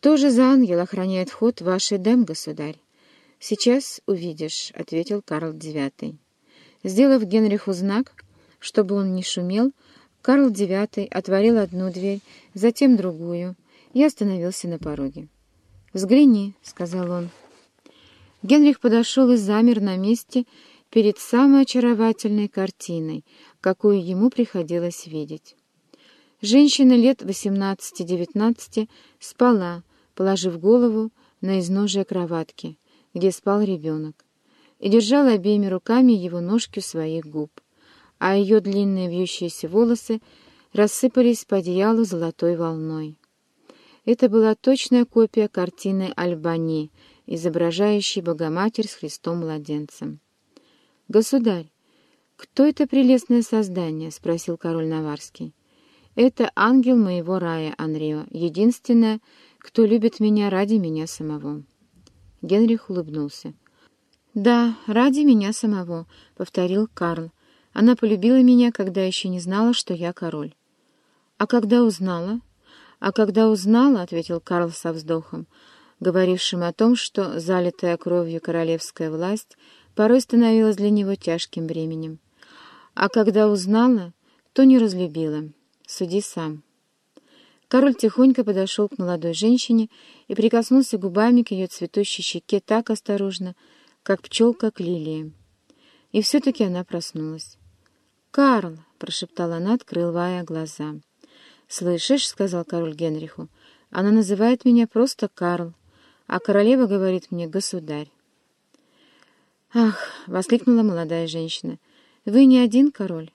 «Что же за ангел охраняет вход в ваш государь?» «Сейчас увидишь», — ответил Карл IX. Сделав Генриху знак, чтобы он не шумел, Карл IX отворил одну дверь, затем другую, и остановился на пороге. «Взгляни», — сказал он. Генрих подошел и замер на месте перед самой очаровательной картиной, какую ему приходилось видеть. Женщина лет 18-19 спала, положив голову на изножие кроватки, где спал ребенок, и держала обеими руками его ножки у своих губ, а ее длинные вьющиеся волосы рассыпались по одеялу золотой волной. Это была точная копия картины Альбани, изображающей Богоматерь с Христом-младенцем. «Государь, кто это прелестное создание?» — спросил король Наварский. Это ангел моего рая, Анрио, единственное, кто любит меня ради меня самого. Генрих улыбнулся. «Да, ради меня самого», — повторил Карл. «Она полюбила меня, когда еще не знала, что я король». «А когда узнала?» «А когда узнала», — ответил Карл со вздохом, говорившим о том, что залитая кровью королевская власть порой становилась для него тяжким бременем. «А когда узнала, то не разлюбила». Суди сам. Король тихонько подошел к молодой женщине и прикоснулся губами к ее цветущей щеке так осторожно, как пчелка к лилии. И все-таки она проснулась. «Карл!» — прошептала она, открывая глаза. «Слышишь?» — сказал король Генриху. «Она называет меня просто Карл, а королева говорит мне «государь». «Ах!» — воскликнула молодая женщина. «Вы не один король?»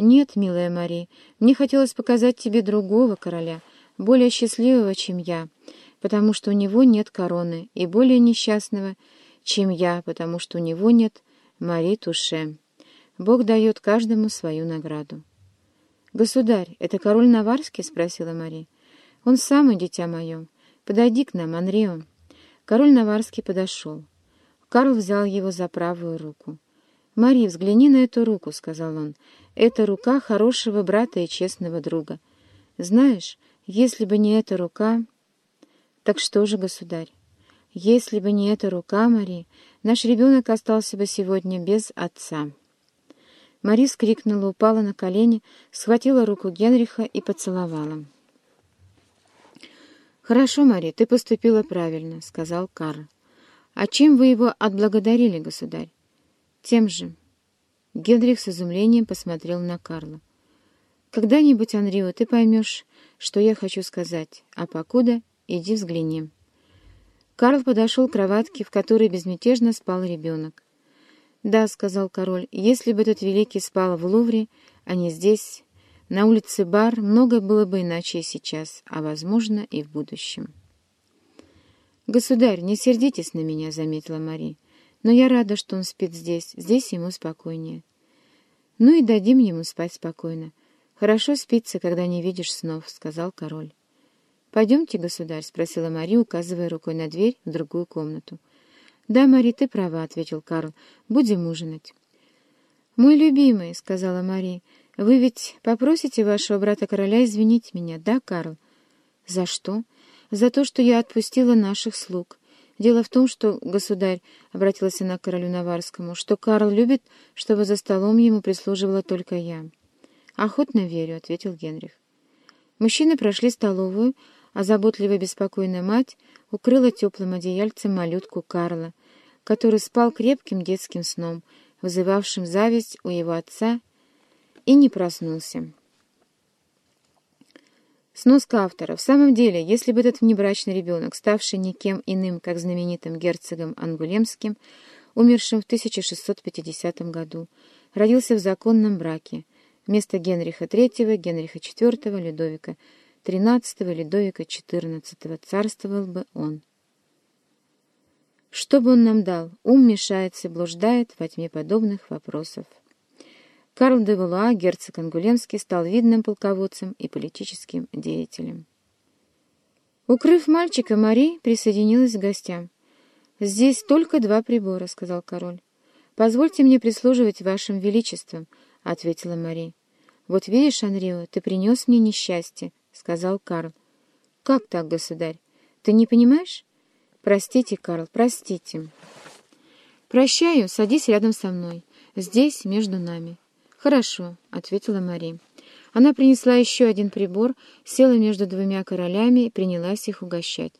«Нет, милая Мари, мне хотелось показать тебе другого короля, более счастливого, чем я, потому что у него нет короны, и более несчастного, чем я, потому что у него нет Мари Туше. Бог дает каждому свою награду». «Государь, это король Наварский?» — спросила Мари. «Он самый, дитя мое. Подойди к нам, Анрио». Король Наварский подошел. Карл взял его за правую руку. «Мари, взгляни на эту руку», — сказал он. «Это рука хорошего брата и честного друга. Знаешь, если бы не эта рука...» «Так что же, государь? Если бы не эта рука, Мари, наш ребенок остался бы сегодня без отца». Мари скрикнула, упала на колени, схватила руку Генриха и поцеловала. «Хорошо, Мари, ты поступила правильно», — сказал Карл. «А чем вы его отблагодарили, государь?» Тем же. Генрих с изумлением посмотрел на Карла. «Когда-нибудь, Анрио, ты поймешь, что я хочу сказать, а покуда иди взгляни». Карл подошел к кроватке, в которой безмятежно спал ребенок. «Да», — сказал король, — «если бы этот великий спал в Лувре, а не здесь, на улице Бар, много было бы иначе сейчас, а, возможно, и в будущем». «Государь, не сердитесь на меня», — заметила Мари. Но я рада, что он спит здесь, здесь ему спокойнее. Ну и дадим ему спать спокойно. Хорошо спится, когда не видишь снов, — сказал король. «Пойдемте, государь?» — спросила Мари, указывая рукой на дверь в другую комнату. «Да, Мари, ты права», — ответил Карл. «Будем ужинать». «Мой любимый», — сказала Мари, — «вы ведь попросите вашего брата-короля извинить меня, да, Карл?» «За что?» «За то, что я отпустила наших слуг. Дело в том, что, государь, — обратилась она к королю Наварскому, — что Карл любит, чтобы за столом ему прислуживала только я. — Охотно верю, — ответил Генрих. Мужчины прошли столовую, а заботливая беспокойная мать укрыла теплым одеяльцем малютку Карла, который спал крепким детским сном, вызывавшим зависть у его отца, и не проснулся. Сноска автора. В самом деле, если бы этот внебрачный ребенок, ставший никем иным, как знаменитым герцогом Ангулемским, умершим в 1650 году, родился в законном браке, вместо Генриха III, Генриха IV, Людовика XIII, Людовика XIV царствовал бы он. Что бы он нам дал? Ум мешается, блуждает во тьме подобных вопросов. Карл де Валуа, герцог Ангулемский, стал видным полководцем и политическим деятелем. Укрыв мальчика, Мари присоединилась к гостям. «Здесь только два прибора», — сказал король. «Позвольте мне прислуживать вашим величеством», — ответила Мари. «Вот видишь, Анрио, ты принес мне несчастье», — сказал Карл. «Как так, государь? Ты не понимаешь? Простите, Карл, простите. Прощаю, садись рядом со мной. Здесь, между нами. Хорошо, — ответила Мари. Она принесла еще один прибор, села между двумя королями и принялась их угощать.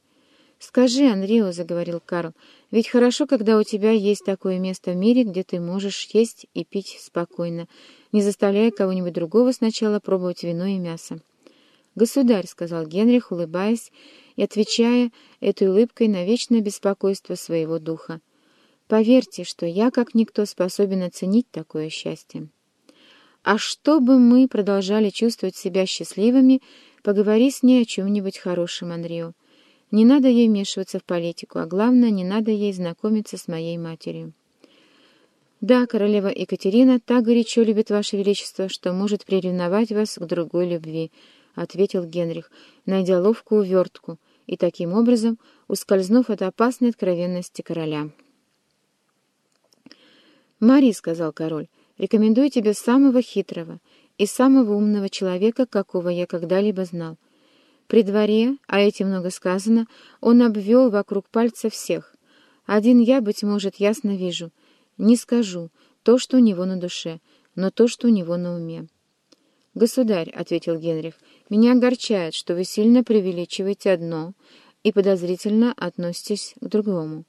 «Скажи, Анрио», — заговорил Карл, — «ведь хорошо, когда у тебя есть такое место в мире, где ты можешь есть и пить спокойно, не заставляя кого-нибудь другого сначала пробовать вино и мясо». «Государь», — сказал Генрих, улыбаясь и отвечая этой улыбкой на вечное беспокойство своего духа, — «поверьте, что я, как никто, способен оценить такое счастье». «А чтобы мы продолжали чувствовать себя счастливыми, поговори с ней о чем-нибудь хорошем, Анрио». Не надо ей вмешиваться в политику, а главное, не надо ей знакомиться с моей матерью. Да, королева Екатерина так горячо любит ваше величество, что может приревновать вас к другой любви, — ответил Генрих, найдя ловкую увертку и таким образом ускользнув от опасной откровенности короля. «Мари», — сказал король, — «рекомендую тебе самого хитрого и самого умного человека, какого я когда-либо знал. При дворе, а этим много сказано, он обвел вокруг пальца всех. Один я, быть может, ясно вижу. Не скажу то, что у него на душе, но то, что у него на уме. «Государь», — ответил Генрих, — «меня огорчает, что вы сильно преувеличиваете одно и подозрительно относитесь к другому».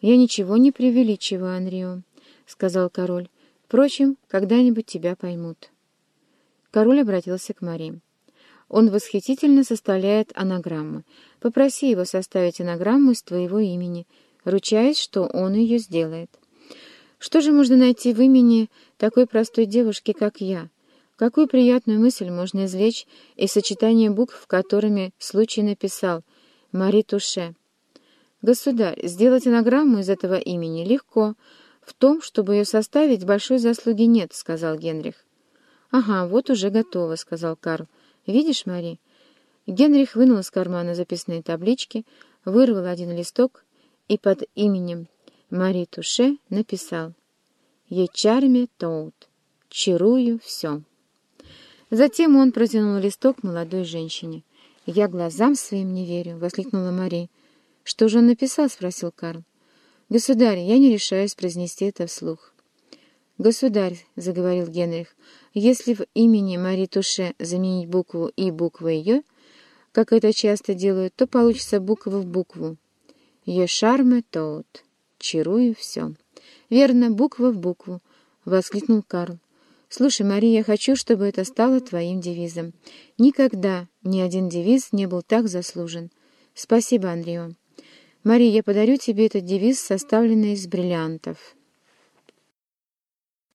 «Я ничего не преувеличиваю, Анрио», — сказал король. «Впрочем, когда-нибудь тебя поймут». Король обратился к Марии. Он восхитительно составляет анаграммы. Попроси его составить анаграмму из твоего имени, ручаясь, что он ее сделает. Что же можно найти в имени такой простой девушки, как я? Какую приятную мысль можно извлечь из сочетания букв, которыми случай написал «Мари Туше»? Государь, сделать анаграмму из этого имени легко. В том, чтобы ее составить, большой заслуги нет, — сказал Генрих. — Ага, вот уже готово, — сказал Карл. «Видишь, Мари?» Генрих вынул из кармана записные таблички, вырвал один листок и под именем Мари Туше написал «Ечарме тоут» — «Чарую все». Затем он протянул листок молодой женщине. «Я глазам своим не верю», — воскликнула Мари. «Что же он написал?» — спросил Карл. «Государь, я не решаюсь произнести это вслух». «Государь», — заговорил Генрих, — «если в имени Мари Туше заменить букву «и» буквой «ё», как это часто делают, то получится буква в букву. «Е шарме тоут» — «чарую все». «Верно, буква в букву», — воскликнул Карл. «Слушай, Мария, я хочу, чтобы это стало твоим девизом. Никогда ни один девиз не был так заслужен. Спасибо, Андрео. Мария, я подарю тебе этот девиз, составленный из бриллиантов».